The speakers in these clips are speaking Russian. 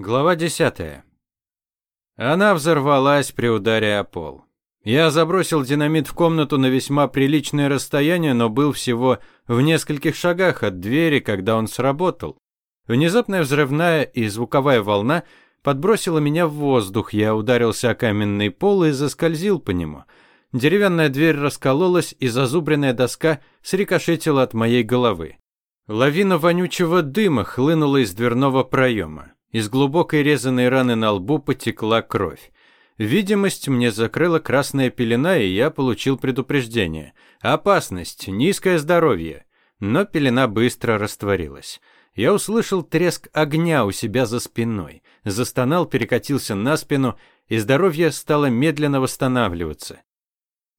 Глава 10. Она взорвалась при ударе о пол. Я забросил динамит в комнату на весьма приличное расстояние, но был всего в нескольких шагах от двери, когда он сработал. Внезапная взрывная и звуковая волна подбросила меня в воздух. Я ударился о каменный пол и заскользил по нему. Деревянная дверь раскололась, и зазубренная доска срикошетила от моей головы. Лавина вонючего дыма хлынула из дверного проема. Из глубокой резаной раны на лбу потекла кровь. Видимость мне закрыла красная пелена, и я получил предупреждение. Опасность, низкое здоровье. Но пелена быстро растворилась. Я услышал треск огня у себя за спиной. Застонал, перекатился на спину, и здоровье стало медленно восстанавливаться.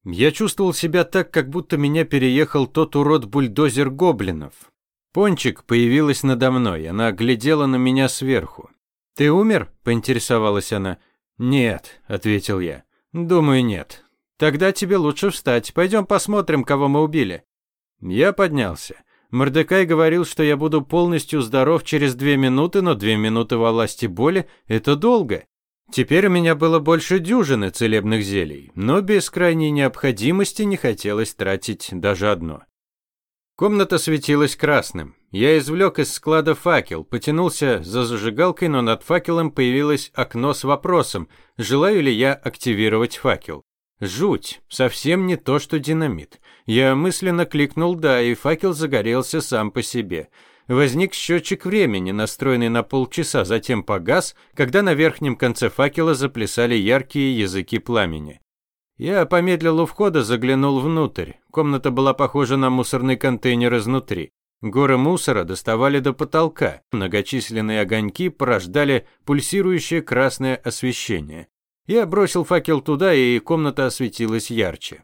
Я чувствовал себя так, как будто меня переехал тот урод-бульдозер гоблинов. Пончик появилась надо мной, она глядела на меня сверху. «Ты умер?» – поинтересовалась она. «Нет», – ответил я. «Думаю, нет. Тогда тебе лучше встать. Пойдем посмотрим, кого мы убили». Я поднялся. Мордекай говорил, что я буду полностью здоров через две минуты, но две минуты во власти боли – это долго. Теперь у меня было больше дюжины целебных зелий, но без крайней необходимости не хотелось тратить даже одно. Комната светилась красным. Я извлек из склада факел, потянулся за зажигалкой, но над факелом появилось окно с вопросом, желаю ли я активировать факел. Жуть, совсем не то, что динамит. Я мысленно кликнул «да», и факел загорелся сам по себе. Возник счетчик времени, настроенный на полчаса, затем погас, когда на верхнем конце факела заплясали яркие языки пламени. Я помедлил у входа, заглянул внутрь. Комната была похожа на мусорный контейнер изнутри. Горы мусора доставали до потолка. Многочисленные огоньки порождали пульсирующее красное освещение. Я бросил факел туда, и комната осветилась ярче.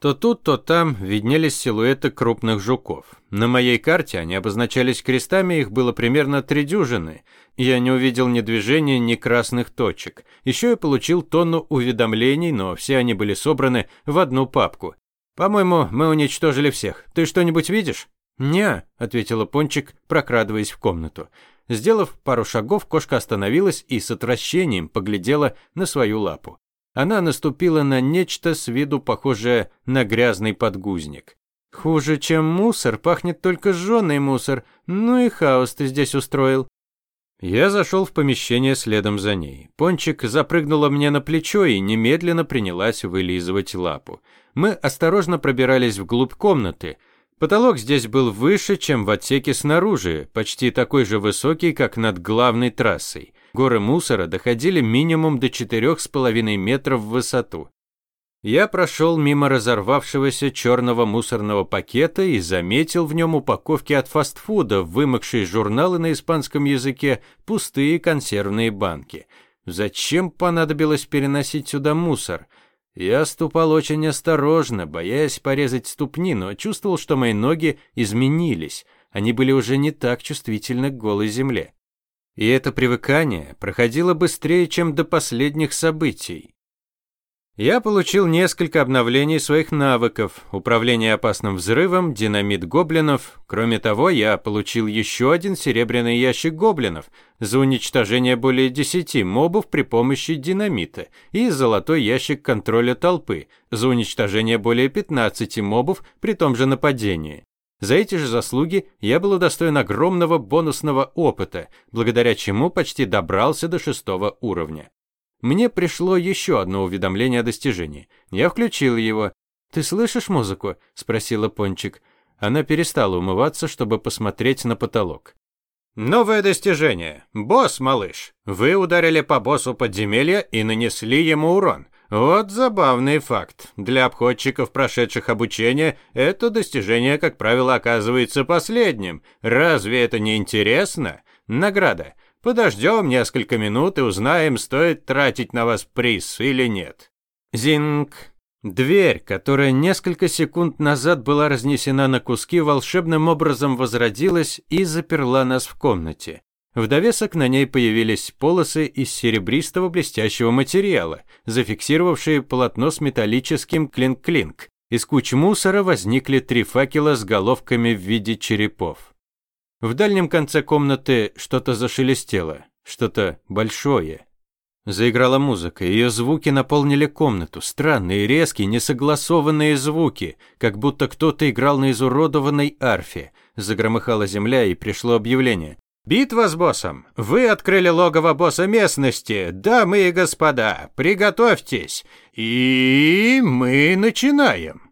То тут, то там виднелись силуэты крупных жуков. На моей карте они обозначались крестами, их было примерно три дюжины. Я не увидел ни движения, ни красных точек. Еще я получил тонну уведомлений, но все они были собраны в одну папку. «По-моему, мы уничтожили всех. Ты что-нибудь видишь?» «Не», — ответила Пончик, прокрадываясь в комнату. Сделав пару шагов, кошка остановилась и с отвращением поглядела на свою лапу она наступила на нечто с виду похожее на грязный подгузник. «Хуже, чем мусор, пахнет только жженый мусор. Ну и хаос ты здесь устроил». Я зашел в помещение следом за ней. Пончик запрыгнула мне на плечо и немедленно принялась вылизывать лапу. Мы осторожно пробирались вглубь комнаты. Потолок здесь был выше, чем в отсеке снаружи, почти такой же высокий, как над главной трассой. Горы мусора доходили минимум до четырех с половиной метров в высоту. Я прошел мимо разорвавшегося черного мусорного пакета и заметил в нем упаковки от фастфуда, вымокшие журналы на испанском языке, пустые консервные банки. Зачем понадобилось переносить сюда мусор? Я ступал очень осторожно, боясь порезать ступни, но чувствовал, что мои ноги изменились. Они были уже не так чувствительны к голой земле. И это привыкание проходило быстрее, чем до последних событий. Я получил несколько обновлений своих навыков, управление опасным взрывом, динамит гоблинов. Кроме того, я получил еще один серебряный ящик гоблинов за уничтожение более 10 мобов при помощи динамита и золотой ящик контроля толпы за уничтожение более 15 мобов при том же нападении. За эти же заслуги я был удостоен огромного бонусного опыта, благодаря чему почти добрался до шестого уровня. Мне пришло еще одно уведомление о достижении. Я включил его. «Ты слышишь музыку?» – спросила Пончик. Она перестала умываться, чтобы посмотреть на потолок. «Новое достижение. Босс, малыш. Вы ударили по боссу подземелья и нанесли ему урон. Вот забавный факт. Для обходчиков, прошедших обучение, это достижение, как правило, оказывается последним. Разве это не интересно? Награда. Подождем несколько минут и узнаем, стоит тратить на вас приз или нет. Зинг. Дверь, которая несколько секунд назад была разнесена на куски, волшебным образом возродилась и заперла нас в комнате. В довесок на ней появились полосы из серебристого блестящего материала, зафиксировавшие полотно с металлическим клинк-клинк. Из куч мусора возникли три факела с головками в виде черепов. В дальнем конце комнаты что-то зашелестело. что-то большое. Заиграла музыка, ее звуки наполнили комнату, странные, резкие, несогласованные звуки, как будто кто-то играл на изуродованной арфе. Загромыхала земля, и пришло объявление. «Битва с боссом! Вы открыли логово босса местности, дамы и господа! Приготовьтесь! И мы начинаем!»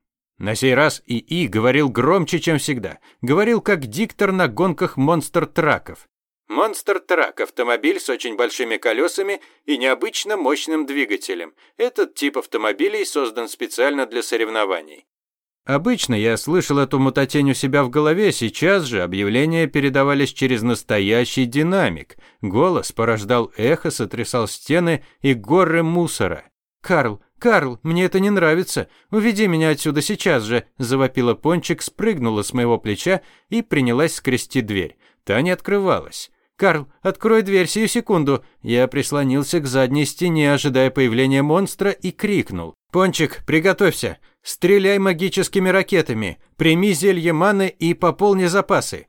На сей раз ИИ говорил громче, чем всегда. Говорил как диктор на гонках монстр-траков. Монстр-трак – автомобиль с очень большими колесами и необычно мощным двигателем. Этот тип автомобилей создан специально для соревнований. Обычно я слышал эту мутатень у себя в голове, сейчас же объявления передавались через настоящий динамик. Голос порождал эхо, сотрясал стены и горы мусора. «Карл, Карл, мне это не нравится. Уведи меня отсюда сейчас же», – завопила Пончик, спрыгнула с моего плеча и принялась скрести дверь. Та не открывалась. «Карл, открой дверь сию секунду!» Я прислонился к задней стене, ожидая появления монстра, и крикнул. «Пончик, приготовься! Стреляй магическими ракетами! Прими зелье маны и пополни запасы!»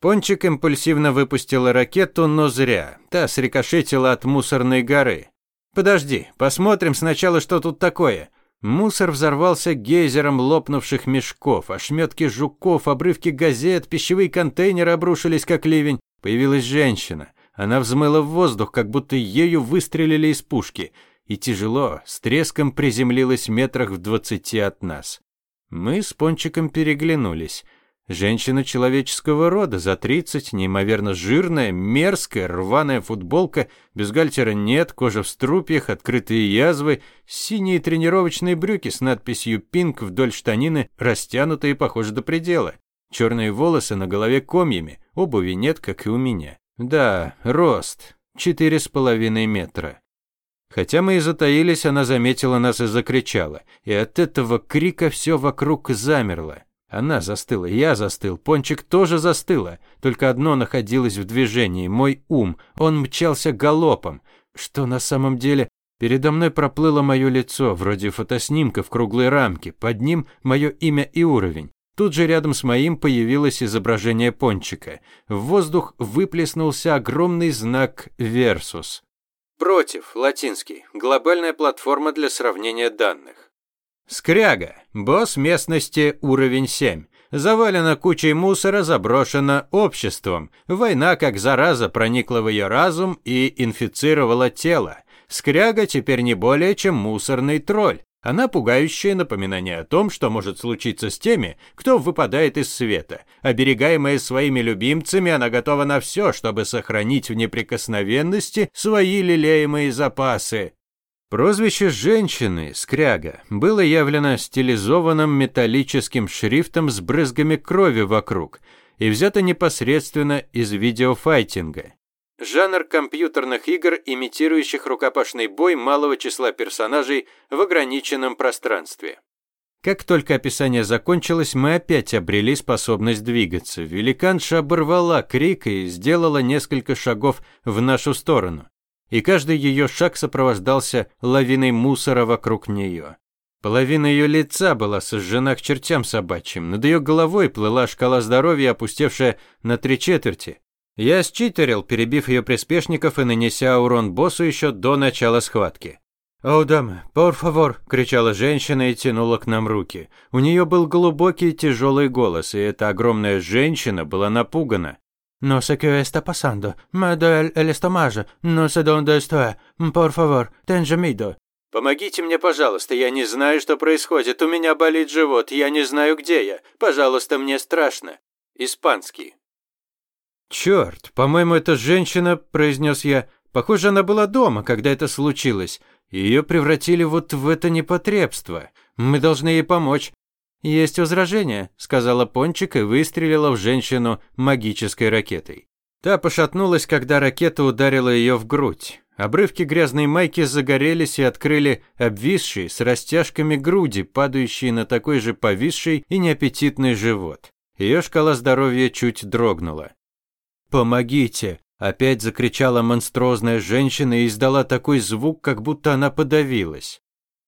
Пончик импульсивно выпустила ракету, но зря. Та срикошетила от мусорной горы. «Подожди, посмотрим сначала, что тут такое!» Мусор взорвался гейзером лопнувших мешков, ошметки жуков, обрывки газет, пищевые контейнеры обрушились как ливень. Появилась женщина. Она взмыла в воздух, как будто ею выстрелили из пушки, и тяжело, с треском приземлилась метрах в двадцати от нас. Мы с Пончиком переглянулись. Женщина человеческого рода, за тридцать, неимоверно жирная, мерзкая, рваная футболка, бюстгальтера нет, кожа в струпьях, открытые язвы, синие тренировочные брюки с надписью «Пинк» вдоль штанины, растянутые, похоже, до предела. Черные волосы на голове комьями, обуви нет, как и у меня. Да, рост. Четыре с половиной метра. Хотя мы и затаились, она заметила нас и закричала. И от этого крика все вокруг замерло. Она застыла, я застыл, Пончик тоже застыла. Только одно находилось в движении, мой ум. Он мчался галопом. Что на самом деле... Передо мной проплыло мое лицо, вроде фотоснимка в круглой рамке. Под ним мое имя и уровень. Тут же рядом с моим появилось изображение пончика. В воздух выплеснулся огромный знак «Версус». Против, латинский, глобальная платформа для сравнения данных. Скряга, босс местности, уровень 7. Завалена кучей мусора, заброшена обществом. Война, как зараза, проникла в ее разум и инфицировала тело. Скряга теперь не более чем мусорный тролль. Она пугающее напоминание о том, что может случиться с теми, кто выпадает из света. Оберегаемая своими любимцами, она готова на все, чтобы сохранить в неприкосновенности свои лелеемые запасы. Прозвище женщины, скряга, было явлено стилизованным металлическим шрифтом с брызгами крови вокруг и взято непосредственно из видеофайтинга. Жанр компьютерных игр, имитирующих рукопашный бой малого числа персонажей в ограниченном пространстве. Как только описание закончилось, мы опять обрели способность двигаться. Великанша оборвала крик и сделала несколько шагов в нашу сторону. И каждый ее шаг сопровождался лавиной мусора вокруг нее. Половина ее лица была сожжена к чертям собачьим. Над ее головой плыла шкала здоровья, опустевшая на три четверти. Я считерил, перебив ее приспешников и нанеся урон боссу еще до начала схватки. «О, дама, пор фавор!» – кричала женщина и тянула к нам руки. У нее был глубокий тяжелый голос, и эта огромная женщина была напугана. «No sé qué está pasando. Me duele el estómago. No sé dónde estoy. Por favor, ten miedo». «Помогите мне, пожалуйста. Я не знаю, что происходит. У меня болит живот. Я не знаю, где я. Пожалуйста, мне страшно». Испанский. «Черт, по-моему, эта женщина», – произнес я. «Похоже, она была дома, когда это случилось. Ее превратили вот в это непотребство. Мы должны ей помочь». «Есть возражение», – сказала Пончик и выстрелила в женщину магической ракетой. Та пошатнулась, когда ракета ударила ее в грудь. Обрывки грязной майки загорелись и открыли обвисшие с растяжками груди, падающие на такой же повисший и неаппетитный живот. Ее шкала здоровья чуть дрогнула. «Помогите!» – опять закричала монструозная женщина и издала такой звук, как будто она подавилась.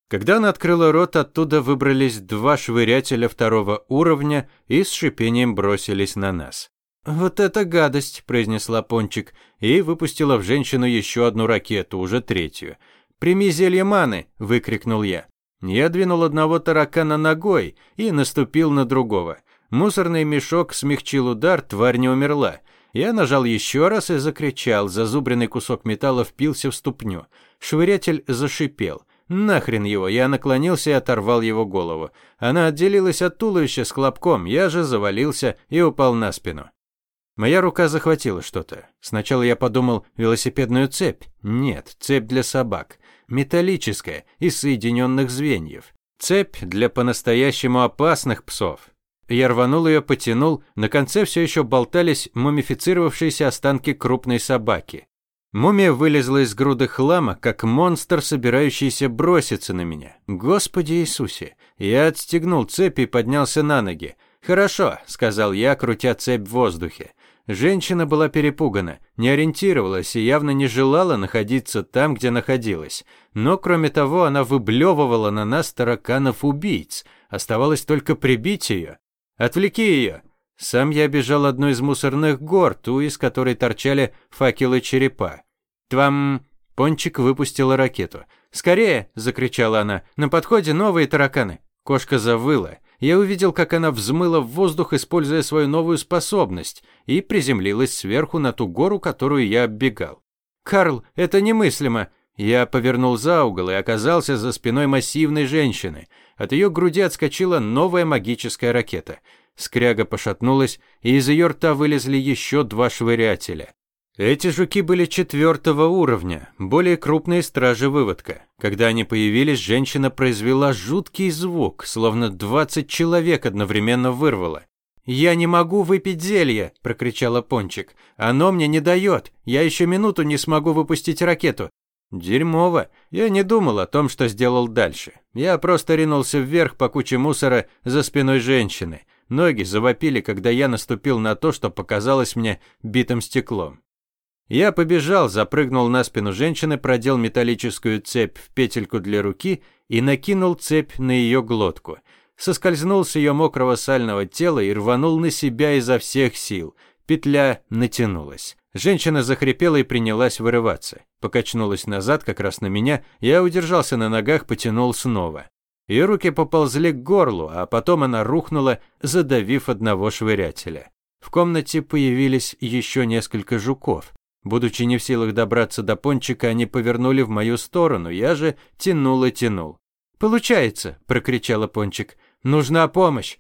Когда она открыла рот, оттуда выбрались два швырятеля второго уровня и с шипением бросились на нас. «Вот это гадость!» – произнесла Пончик и выпустила в женщину еще одну ракету, уже третью. «Прими зелье маны!» – выкрикнул я. Я двинул одного таракана ногой и наступил на другого. Мусорный мешок смягчил удар, тварь не умерла. Я нажал еще раз и закричал, зазубренный кусок металла впился в ступню. Швырятель зашипел. Нахрен его, я наклонился и оторвал его голову. Она отделилась от туловища с хлопком, я же завалился и упал на спину. Моя рука захватила что-то. Сначала я подумал, велосипедную цепь. Нет, цепь для собак. Металлическая, из соединенных звеньев. Цепь для по-настоящему опасных псов. Я рванул ее, потянул, на конце все еще болтались мумифицировавшиеся останки крупной собаки. Мумия вылезла из груды хлама, как монстр, собирающийся броситься на меня. Господи Иисусе! Я отстегнул цепь и поднялся на ноги. «Хорошо», — сказал я, крутя цепь в воздухе. Женщина была перепугана, не ориентировалась и явно не желала находиться там, где находилась. Но, кроме того, она выблевывала на нас тараканов-убийц. Оставалось только прибить ее. «Отвлеки ее!» Сам я бежал одной из мусорных гор, ту, из которой торчали факелы черепа. «Твам...» Пончик выпустила ракету. «Скорее!» – закричала она. «На подходе новые тараканы!» Кошка завыла. Я увидел, как она взмыла в воздух, используя свою новую способность, и приземлилась сверху на ту гору, которую я оббегал. «Карл, это немыслимо!» Я повернул за угол и оказался за спиной массивной женщины. От ее груди отскочила новая магическая ракета. Скряга пошатнулась, и из ее рта вылезли еще два швырятеля. Эти жуки были четвертого уровня, более крупные стражи выводка. Когда они появились, женщина произвела жуткий звук, словно двадцать человек одновременно вырвало. «Я не могу выпить зелье!» – прокричала Пончик. «Оно мне не дает! Я еще минуту не смогу выпустить ракету!» Дерьмово. Я не думал о том, что сделал дальше. Я просто ринулся вверх по куче мусора за спиной женщины. Ноги завопили, когда я наступил на то, что показалось мне битым стеклом. Я побежал, запрыгнул на спину женщины, продел металлическую цепь в петельку для руки и накинул цепь на ее глотку. Соскользнул с ее мокрого сального тела и рванул на себя изо всех сил. Петля натянулась. Женщина захрипела и принялась вырываться. Покачнулась назад, как раз на меня. Я удержался на ногах, потянул снова. Ее руки поползли к горлу, а потом она рухнула, задавив одного швырятеля. В комнате появились еще несколько жуков. Будучи не в силах добраться до пончика, они повернули в мою сторону. Я же тянул и тянул. «Получается!» – прокричала пончик. «Нужна помощь!»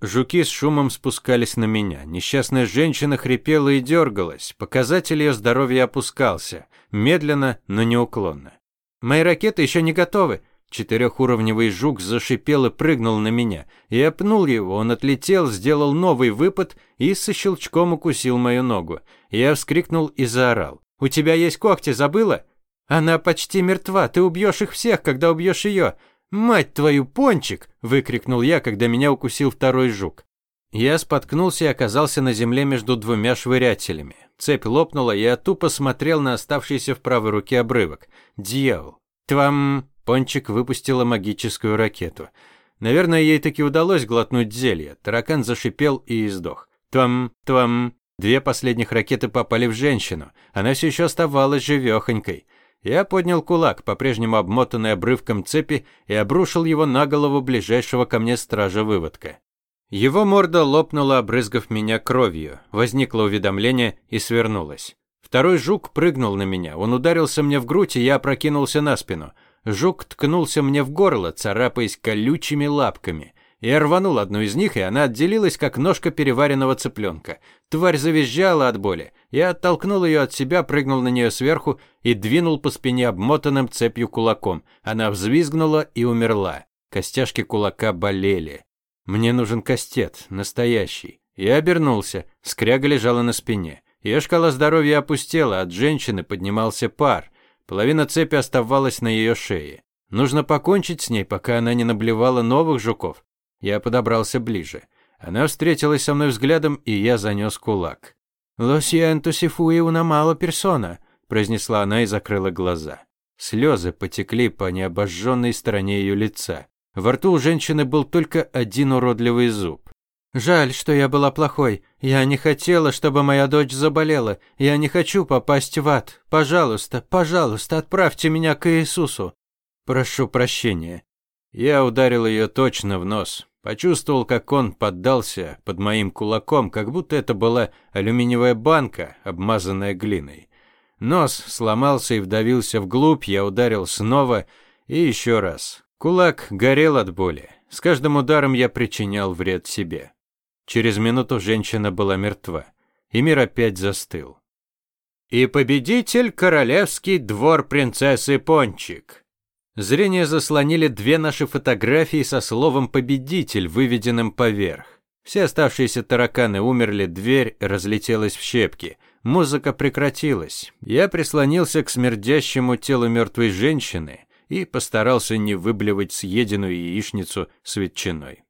Жуки с шумом спускались на меня. Несчастная женщина хрипела и дергалась. Показатель ее здоровья опускался. Медленно, но неуклонно. «Мои ракеты еще не готовы!» Четырехуровневый жук зашипел и прыгнул на меня. Я пнул его, он отлетел, сделал новый выпад и со щелчком укусил мою ногу. Я вскрикнул и заорал. «У тебя есть когти, забыла?» «Она почти мертва, ты убьешь их всех, когда убьешь ее!» «Мать твою, пончик!» – выкрикнул я, когда меня укусил второй жук. Я споткнулся и оказался на земле между двумя швырятелями. Цепь лопнула, я тупо смотрел на оставшийся в правой руке обрывок. «Дьявол!» «Твам!» Пончик выпустила магическую ракету. Наверное, ей таки удалось глотнуть зелье. Таракан зашипел и издох. Твам, твам. Две последних ракеты попали в женщину. Она все еще оставалась живехонькой. Я поднял кулак, по-прежнему обмотанный обрывком цепи, и обрушил его на голову ближайшего ко мне стража выводка. Его морда лопнула, обрызгав меня кровью. Возникло уведомление и свернулось. Второй жук прыгнул на меня. Он ударился мне в грудь, и я опрокинулся на спину. Жук ткнулся мне в горло, царапаясь колючими лапками. Я рванул одну из них, и она отделилась, как ножка переваренного цыпленка. Тварь завизжала от боли. Я оттолкнул ее от себя, прыгнул на нее сверху и двинул по спине обмотанным цепью кулаком. Она взвизгнула и умерла. Костяшки кулака болели. Мне нужен кастет, настоящий. Я обернулся. Скряга лежала на спине. Ее шкала здоровья опустела, от женщины поднимался пар. Половина цепи оставалась на ее шее. Нужно покончить с ней, пока она не наблевала новых жуков. Я подобрался ближе. Она встретилась со мной взглядом, и я занес кулак. «Lo siento si fui una mala persona», – произнесла она и закрыла глаза. Слезы потекли по необожженной стороне ее лица. Во рту у женщины был только один уродливый зуб. Жаль, что я была плохой. Я не хотела, чтобы моя дочь заболела. Я не хочу попасть в ад. Пожалуйста, пожалуйста, отправьте меня к Иисусу. Прошу прощения. Я ударил ее точно в нос. Почувствовал, как он поддался под моим кулаком, как будто это была алюминиевая банка, обмазанная глиной. Нос сломался и вдавился вглубь, я ударил снова и еще раз. Кулак горел от боли. С каждым ударом я причинял вред себе. Через минуту женщина была мертва, и мир опять застыл. И победитель королевский двор принцессы Пончик. Зрение заслонили две наши фотографии со словом «победитель», выведенным поверх. Все оставшиеся тараканы умерли, дверь разлетелась в щепки. Музыка прекратилась. Я прислонился к смердящему телу мертвой женщины и постарался не выблевать съеденную яичницу с ветчиной.